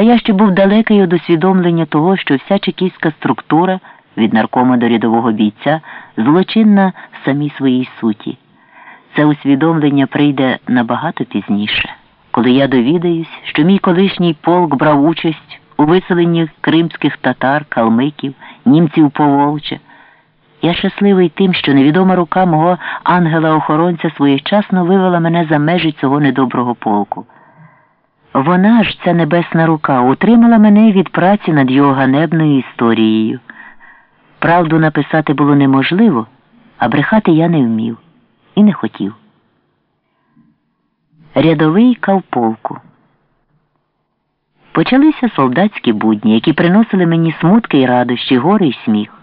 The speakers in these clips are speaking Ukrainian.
Та я ще був далекий від усвідомлення того, що вся чекістська структура від наркома до рядового бійця злочинна в самій своїй суті. Це усвідомлення прийде набагато пізніше, коли я довідаюсь, що мій колишній полк брав участь у виселенні кримських татар, калмиків, німців поволча. Я щасливий тим, що невідома рука мого ангела-охоронця своєчасно вивела мене за межі цього недоброго полку. Вона ж, ця небесна рука, утримала мене від праці над його ганебною історією. Правду написати було неможливо, а брехати я не вмів і не хотів. Рядовий кавполку. Почалися солдатські будні, які приносили мені смутки й радощі, гори й сміх.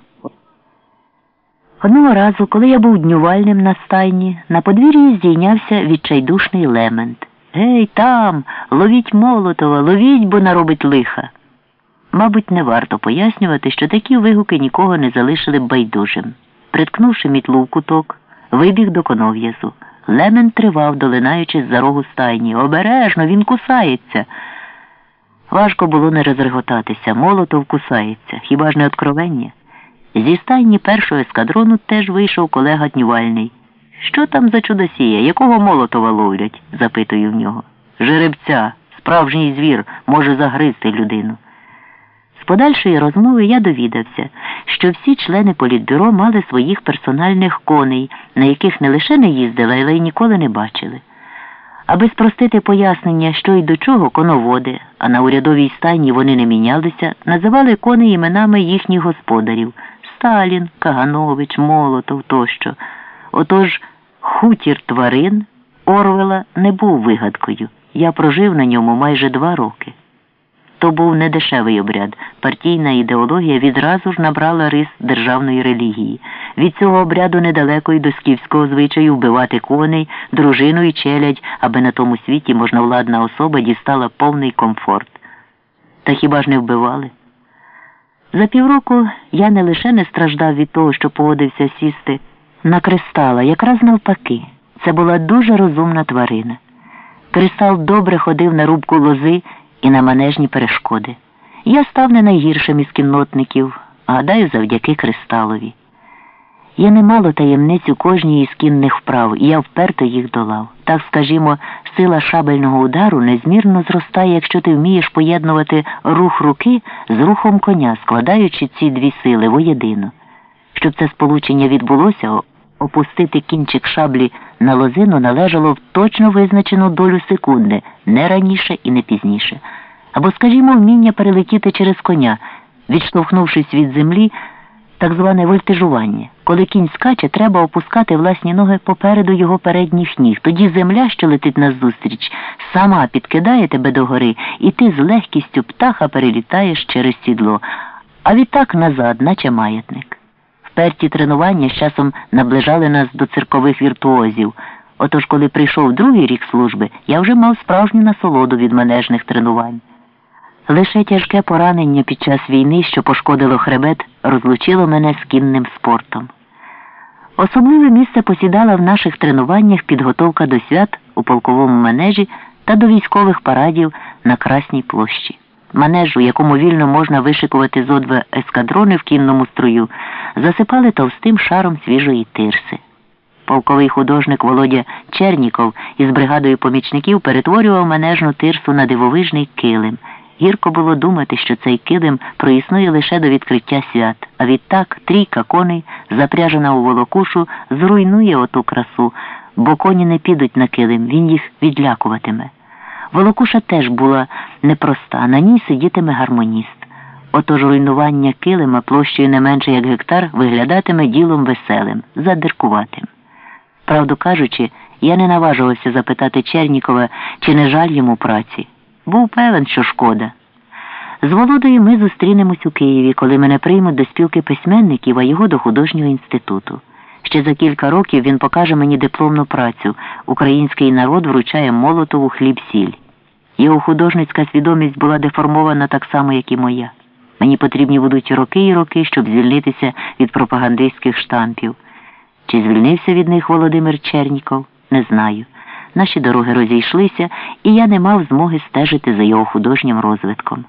Одного разу, коли я був днювальним на стайні, на подвір'ї здійнявся відчайдушний лемент. Гей, там, ловіть Молотова, ловіть, бо наробить лиха. Мабуть, не варто пояснювати, що такі вигуки нікого не залишили байдужим. Приткнувши мітлу в куток, вибіг до конов'язу. Лемен тривав, долинаючи з за рогу стайні. Обережно, він кусається. Важко було не розреготатися. Молотов кусається. Хіба ж не откровення? Зі стайні першого ескадрону теж вийшов колега Днювальний. Що там за чудосія? Якого молотова ловлять? запитую в нього. Жеребця, справжній звір, може загризти людину. З подальшої розмови я довідався, що всі члени політбюро мали своїх персональних коней, на яких не лише не їздили, але й ніколи не бачили. Аби спростити пояснення, що й до чого коноводи, а на урядовій стайні вони не мінялися, називали коней іменами їхніх господарів Сталін, Каганович, Молотов тощо. Отож хутір тварин Орвела не був вигадкою. Я прожив на ньому майже два роки. То був недешевий обряд. Партійна ідеологія відразу ж набрала рис державної релігії. Від цього обряду недалеко й до скіфського звичаю вбивати коней, дружину і челядь, аби на тому світі можновладна особа дістала повний комфорт. Та хіба ж не вбивали? За півроку я не лише не страждав від того, що погодився сісти на кристала, якраз навпаки, це була дуже розумна тварина. Кристал добре ходив на рубку лози і на манежні перешкоди. Я став не найгіршим із кіннотників, гадаю, завдяки кристалові. Є немало таємниць у кожній із кінних вправ, і я вперто їх долав. Так, скажімо, сила шабельного удару незмірно зростає, якщо ти вмієш поєднувати рух руки з рухом коня, складаючи ці дві сили воєдино. Щоб це сполучення відбулося, опустити кінчик шаблі на лозину належало в точно визначену долю секунди, не раніше і не пізніше. Або, скажімо, вміння перелетіти через коня, відштовхнувшись від землі, так зване вольтежування. Коли кінь скаче, треба опускати власні ноги попереду його передніх ніг. Тоді земля, що летить назустріч, сама підкидає тебе догори, і ти з легкістю птаха перелітаєш через сідло, а відтак назад, наче маятник. Вперті тренування з часом наближали нас до циркових віртуозів. Отож, коли прийшов другий рік служби, я вже мав справжню насолоду від манежних тренувань. Лише тяжке поранення під час війни, що пошкодило хребет, розлучило мене з кінним спортом. Особливе місце посідала в наших тренуваннях підготовка до свят у полковому манежі та до військових парадів на Красній площі. Манежу, якому вільно можна вишикувати зо два ескадрони в кінному струю, засипали товстим шаром свіжої тирси. Полковий художник Володя Черніков із бригадою помічників перетворював манежну тирсу на дивовижний килим. Гірко було думати, що цей килим проіснує лише до відкриття свят, а відтак трійка коней, запряжена у волокушу, зруйнує оту красу, бо коні не підуть на килим, він їх відлякуватиме. Волокуша теж була непроста, на ній сидітиме гармоніст. Отож руйнування килима площею не менше як гектар виглядатиме ділом веселим, задиркуватим. Правду кажучи, я не наважувався запитати Чернікова, чи не жаль йому праці. Був певен, що шкода. З Володою ми зустрінемось у Києві, коли мене приймуть до спілки письменників, а його до художнього інституту. Ще за кілька років він покаже мені дипломну працю Український народ вручає Молотову хліб сіль. Його художницька свідомість була деформована так само, як і моя. Мені потрібні будуть роки і роки, щоб звільнитися від пропагандистських штампів. Чи звільнився від них Володимир Черніков? Не знаю. Наші дороги розійшлися, і я не мав змоги стежити за його художнім розвитком.